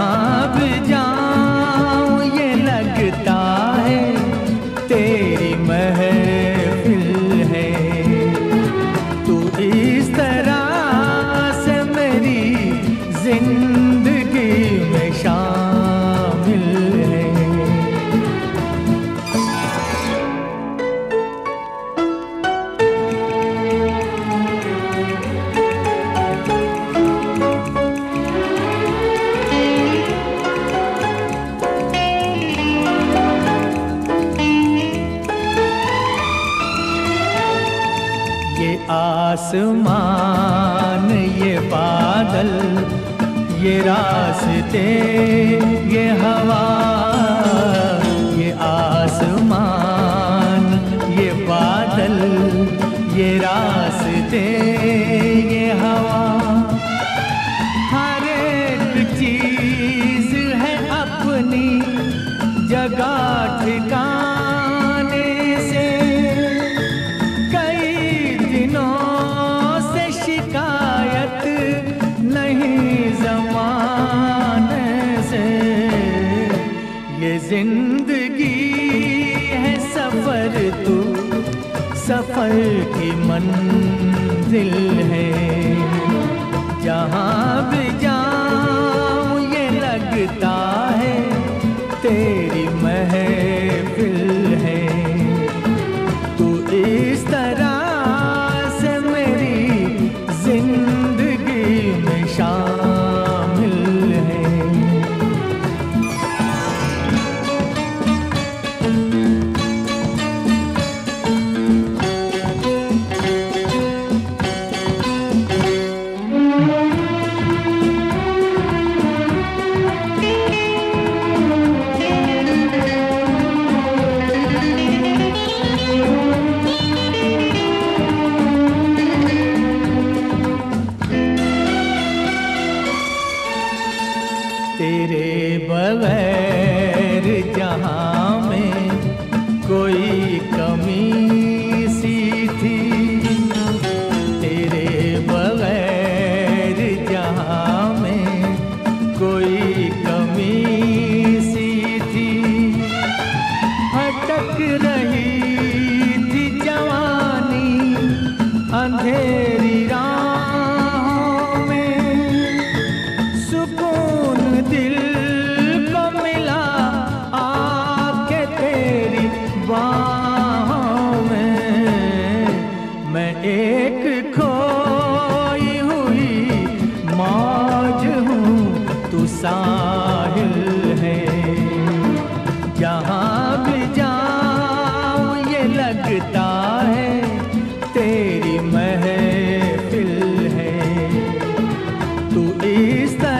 कहाँ जाऊँ ये लगता है तेरी महफिल है। तू इस तरह से मेरी ज़िंदगी आसमान ये बादल ये रास्ते ये हवा। ज़िंदगी है सफ़र तू सफ़र की मंजिल। तेरे बगैर बाहों में मैं एक खोई हुई मौज हूँ, तू साहिल है। जहाँ भी जाऊँ, ये लगता है तेरी महफिल है। तू इस तरह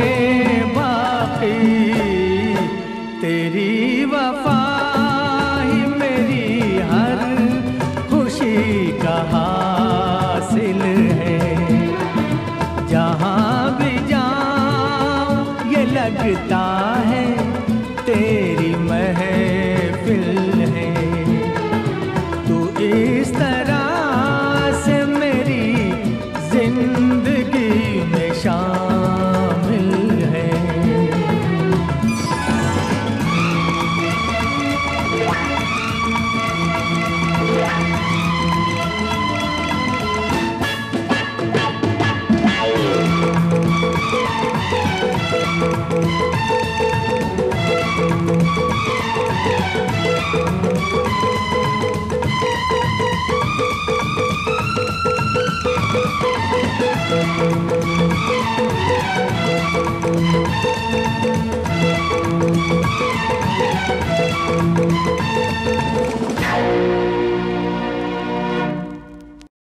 लगता है तेरी महफिल है। तू इस तरह